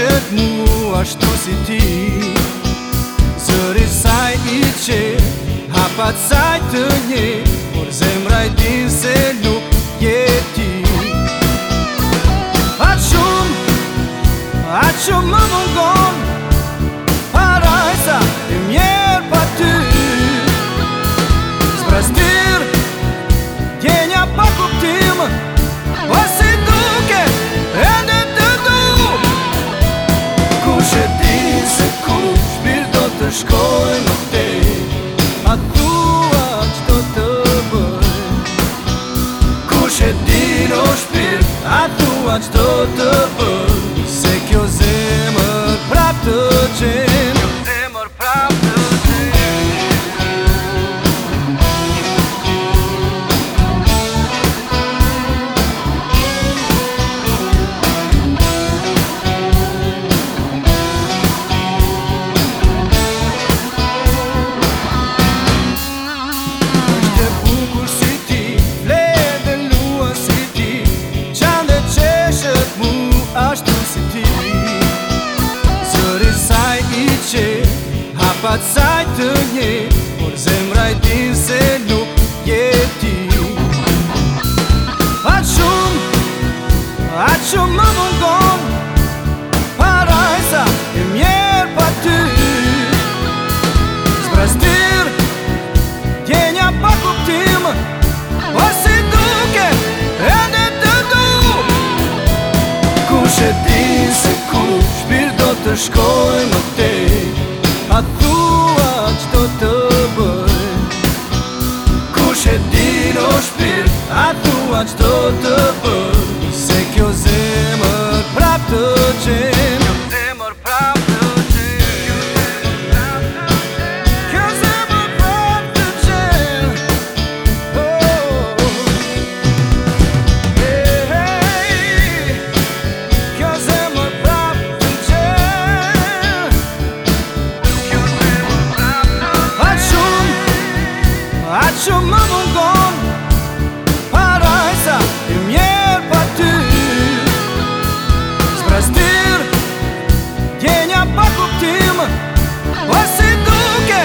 qëk mua shtu si ti Zëri saj i qe, hapat saj të nje Por zemra i din se nuk je ti A qëm, a më mungon A tua që të të për Kushe din o shpir A Se kjo zemët Pra të qenë gjatë të një Por zemra i din se nuk je ti A qëm, a më mundon Parajsa e mjerë pa ty Zbrastir, djenja pa kuptim Po si duke, e ne të du Kushe din se ku, shpirë do të shkoj më tej A tua që të të bëj Kushe ti në shpil A tua që të të bëj shumë më mungon Para e sa i mjerë pa ty Së prastir, djenja pa kuptim O si duke,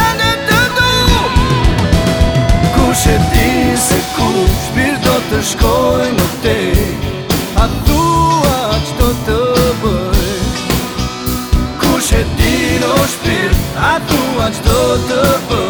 e në të du Kush ti se ku shpirë do të shkoj në te A thua që do të bëj Kush ti në shpirë A thua që do të bëj